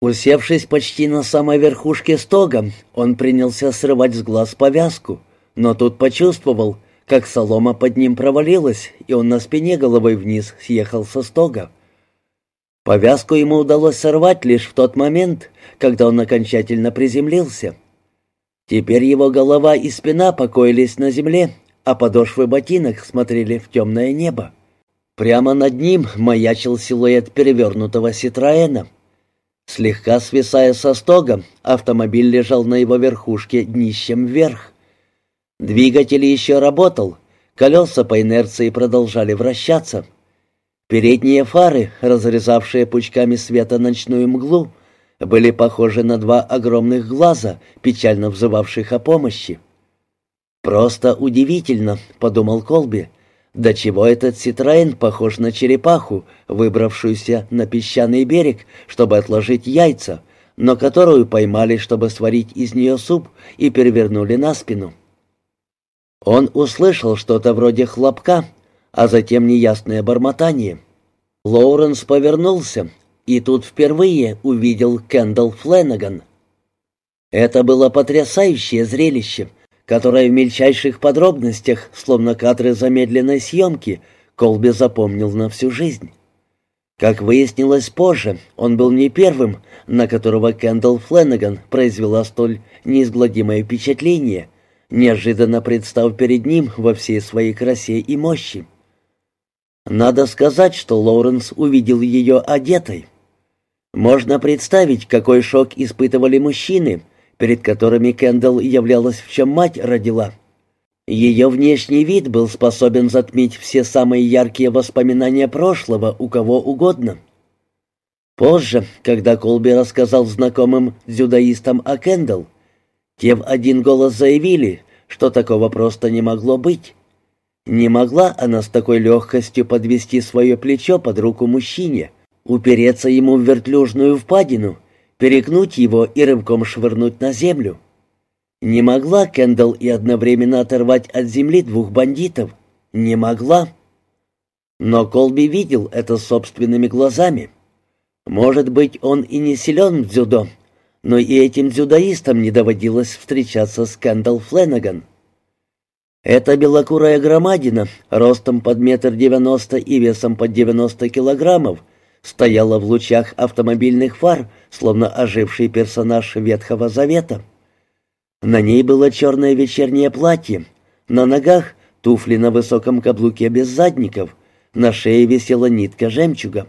Усевшись почти на самой верхушке стога, он принялся срывать с глаз повязку, но тут почувствовал, как солома под ним провалилась, и он на спине головой вниз съехал со стога. Повязку ему удалось сорвать лишь в тот момент, когда он окончательно приземлился. Теперь его голова и спина покоились на земле, а подошвы ботинок смотрели в темное небо. Прямо над ним маячил силуэт перевернутого Ситроэна — Слегка свисая со стога, автомобиль лежал на его верхушке днищем вверх. Двигатель еще работал, колеса по инерции продолжали вращаться. Передние фары, разрезавшие пучками света ночную мглу, были похожи на два огромных глаза, печально взывавших о помощи. «Просто удивительно», — подумал Колби, до чего этот Ситроен похож на черепаху, выбравшуюся на песчаный берег, чтобы отложить яйца, но которую поймали, чтобы сварить из нее суп и перевернули на спину. Он услышал что-то вроде хлопка, а затем неясное бормотание. Лоуренс повернулся и тут впервые увидел Кендалл Фленнеган. Это было потрясающее зрелище, которое в мельчайших подробностях, словно кадры замедленной съемки, Колби запомнил на всю жизнь. Как выяснилось позже, он был не первым, на которого Кендалл Фленнеган произвела столь неизгладимое впечатление, неожиданно представ перед ним во всей своей красе и мощи. Надо сказать, что Лоуренс увидел ее одетой. Можно представить, какой шок испытывали мужчины, перед которыми Кендалл являлась в чем мать родила. Ее внешний вид был способен затмить все самые яркие воспоминания прошлого у кого угодно. Позже, когда Колби рассказал знакомым дзюдоистам о Кендалл, те в один голос заявили, что такого просто не могло быть. Не могла она с такой легкостью подвести свое плечо под руку мужчине, упереться ему в вертлюжную впадину — перегнуть его и рывком швырнуть на землю. Не могла Кендалл и одновременно оторвать от земли двух бандитов. Не могла. Но Колби видел это собственными глазами. Может быть, он и не силен в дзюдо, но и этим дзюдоистам не доводилось встречаться с Кендалл Фленнеган. Эта белокурая громадина, ростом под метр девяносто и весом под девяносто килограммов, стояла в лучах автомобильных фар, словно оживший персонаж Ветхого Завета. На ней было черное вечернее платье, на ногах туфли на высоком каблуке без задников, на шее висела нитка жемчуга.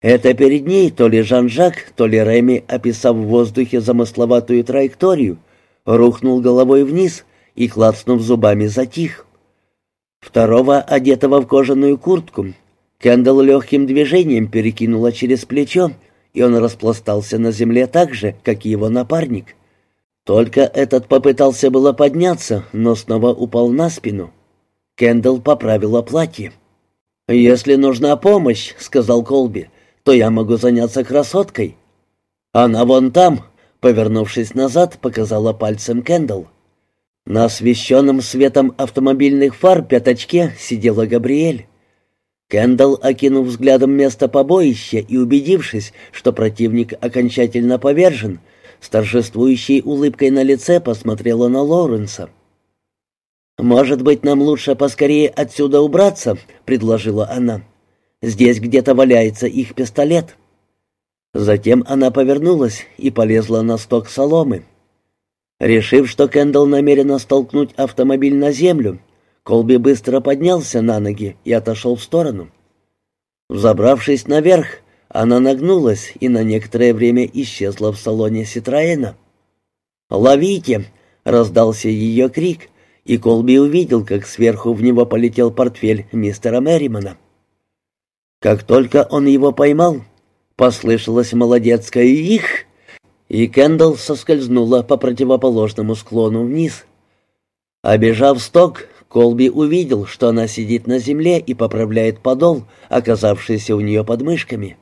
Это перед ней то ли Жан-Жак, то ли Реми, описав в воздухе замысловатую траекторию, рухнул головой вниз и, клацнув зубами, затих. Второго, одетого в кожаную куртку, Кендалл легким движением перекинула через плечо, и он распластался на земле так же, как и его напарник. Только этот попытался было подняться, но снова упал на спину. Кендалл поправила платье. «Если нужна помощь», — сказал Колби, — «то я могу заняться красоткой». «Она вон там», — повернувшись назад, показала пальцем Кендалл. На освещенном светом автомобильных фар пятачке сидела Габриэль. Кендалл, окинув взглядом место побоища и убедившись, что противник окончательно повержен, с торжествующей улыбкой на лице посмотрела на Лоуренса. «Может быть, нам лучше поскорее отсюда убраться?» — предложила она. «Здесь где-то валяется их пистолет». Затем она повернулась и полезла на сток соломы. Решив, что Кендалл намерена столкнуть автомобиль на землю, Колби быстро поднялся на ноги и отошел в сторону. Взобравшись наверх, она нагнулась и на некоторое время исчезла в салоне Ситроена. «Ловите!» — раздался ее крик, и Колби увидел, как сверху в него полетел портфель мистера Мерримана. Как только он его поймал, послышалось молодецкое «их!» и Кендалл соскользнула по противоположному склону вниз. Обежав сток, Колби увидел, что она сидит на земле и поправляет подол, оказавшийся у нее под мышками.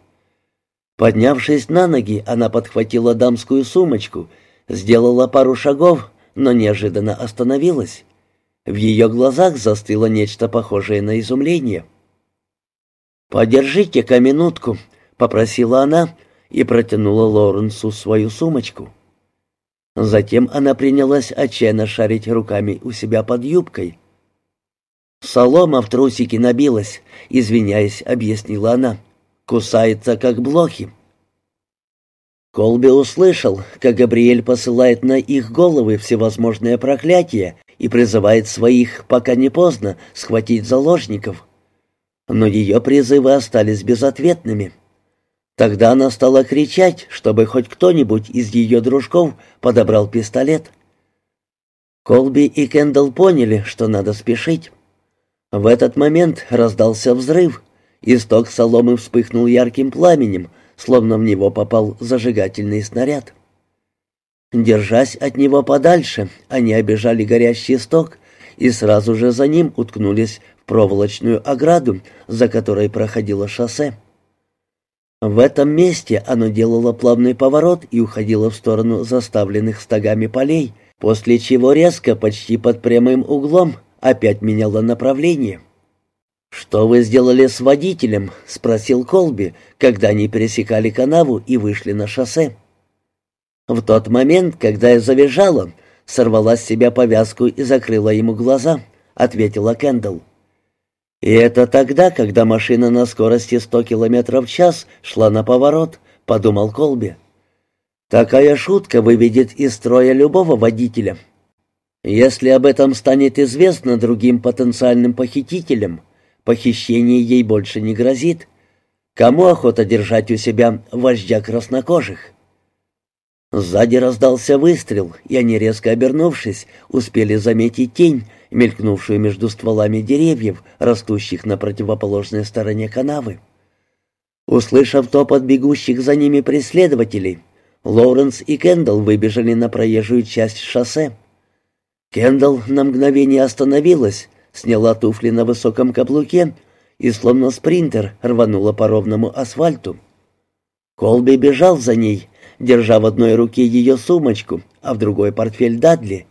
Поднявшись на ноги, она подхватила дамскую сумочку, сделала пару шагов, но неожиданно остановилась. В ее глазах застыло нечто похожее на изумление. «Подержите-ка минутку», — попросила она, и протянула Лоренсу свою сумочку. Затем она принялась отчаянно шарить руками у себя под юбкой. «Солома в трусики набилась», — извиняясь, объяснила она. «Кусается, как блохи». Колби услышал, как Габриэль посылает на их головы всевозможные проклятия и призывает своих, пока не поздно, схватить заложников. Но ее призывы остались безответными. Тогда она стала кричать, чтобы хоть кто-нибудь из ее дружков подобрал пистолет. Колби и Кендалл поняли, что надо спешить. В этот момент раздался взрыв, и сток соломы вспыхнул ярким пламенем, словно в него попал зажигательный снаряд. Держась от него подальше, они обежали горящий сток и сразу же за ним уткнулись в проволочную ограду, за которой проходило шоссе. В этом месте оно делало плавный поворот и уходило в сторону заставленных стогами полей, после чего резко, почти под прямым углом, опять меняло направление. «Что вы сделали с водителем?» — спросил Колби, когда они пересекали канаву и вышли на шоссе. В тот момент, когда я завизжала, сорвала с себя повязку и закрыла ему глаза, ответила Кэндалл. И это тогда, когда машина на скорости 100 км в час шла на поворот, подумал Колби. Такая шутка выведет из строя любого водителя. Если об этом станет известно другим потенциальным похитителям, похищение ей больше не грозит. Кому охота держать у себя вождя краснокожих? Сзади раздался выстрел, и они, резко обернувшись, успели заметить тень, мелькнувшую между стволами деревьев, растущих на противоположной стороне канавы. Услышав топот бегущих за ними преследователей, Лоуренс и Кендалл выбежали на проезжую часть шоссе. Кендалл на мгновение остановилась, сняла туфли на высоком каблуке и, словно спринтер, рванула по ровному асфальту. Колби бежал за ней, держа в одной руке ее сумочку, а в другой портфель Дадли.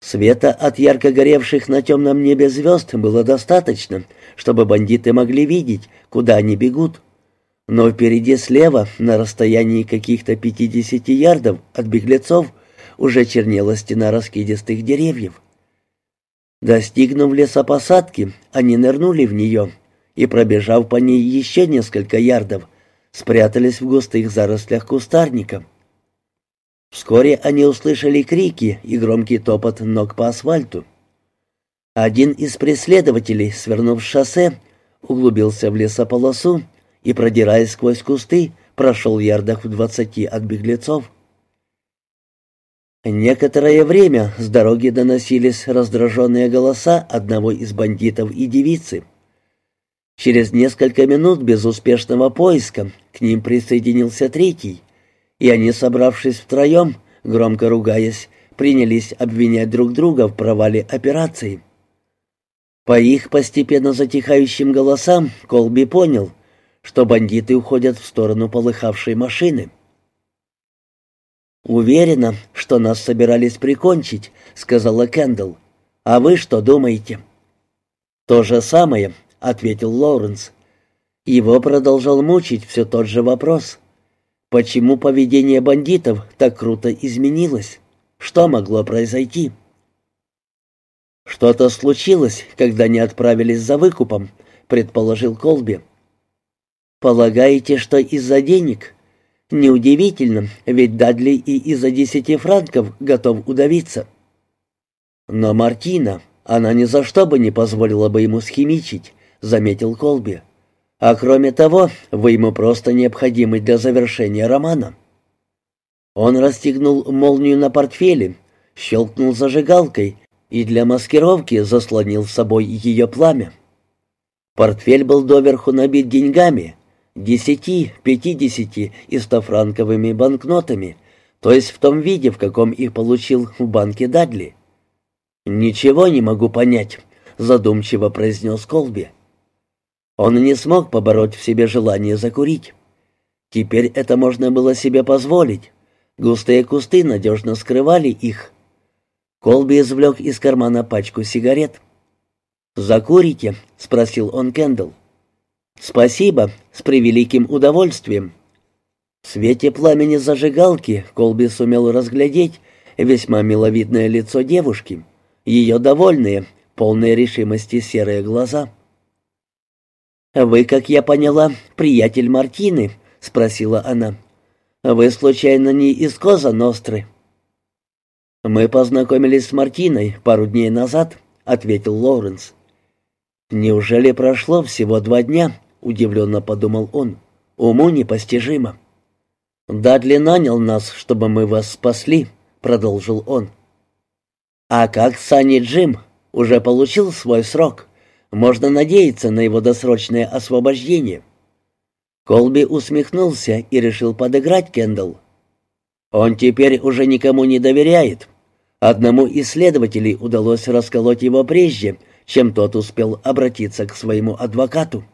Света от ярко горевших на темном небе звезд было достаточно, чтобы бандиты могли видеть, куда они бегут. Но впереди слева, на расстоянии каких-то пятидесяти ярдов от беглецов, уже чернела стена раскидистых деревьев. Достигнув лесопосадки, они нырнули в нее и, пробежав по ней еще несколько ярдов, спрятались в густых зарослях кустарника. Вскоре они услышали крики и громкий топот ног по асфальту. Один из преследователей, свернув с шоссе, углубился в лесополосу и, продираясь сквозь кусты, прошел ярдах в двадцати от беглецов. Некоторое время с дороги доносились раздраженные голоса одного из бандитов и девицы — Через несколько минут безуспешного поиска к ним присоединился третий, и они, собравшись втроем, громко ругаясь, принялись обвинять друг друга в провале операции. По их постепенно затихающим голосам Колби понял, что бандиты уходят в сторону полыхавшей машины. «Уверена, что нас собирались прикончить», — сказала Кэндалл. «А вы что думаете?» «То же самое», — ответил Лоуренс. Его продолжал мучить все тот же вопрос. Почему поведение бандитов так круто изменилось? Что могло произойти? «Что-то случилось, когда они отправились за выкупом», — предположил Колби. «Полагаете, что из-за денег?» «Неудивительно, ведь Дадли и из-за десяти франков готов удавиться». «Но Мартина, она ни за что бы не позволила бы ему схимичить. — заметил Колби. «А кроме того, вы ему просто необходимы для завершения романа». Он расстегнул молнию на портфеле, щелкнул зажигалкой и для маскировки заслонил с собой ее пламя. Портфель был доверху набит деньгами, десяти, пятидесяти и стофранковыми банкнотами, то есть в том виде, в каком их получил в банке Дадли. «Ничего не могу понять», — задумчиво произнес Колби. Он не смог побороть в себе желание закурить. Теперь это можно было себе позволить. Густые кусты надежно скрывали их. Колби извлек из кармана пачку сигарет. «Закурите?» — спросил он Кендалл. «Спасибо, с превеликим удовольствием». В свете пламени зажигалки Колби сумел разглядеть весьма миловидное лицо девушки, ее довольные, полные решимости серые глаза. «Вы, как я поняла, приятель Мартины?» — спросила она. «Вы, случайно, не из Коза Ностры?» «Мы познакомились с Мартиной пару дней назад», — ответил Лоуренс. «Неужели прошло всего два дня?» — удивленно подумал он. «Уму непостижимо». «Дадли нанял нас, чтобы мы вас спасли», — продолжил он. «А как Санни Джим? Уже получил свой срок? Можно надеяться на его досрочное освобождение». Колби усмехнулся и решил подыграть Кендалл. «Он теперь уже никому не доверяет. Одному из следователей удалось расколоть его прежде, чем тот успел обратиться к своему адвокату».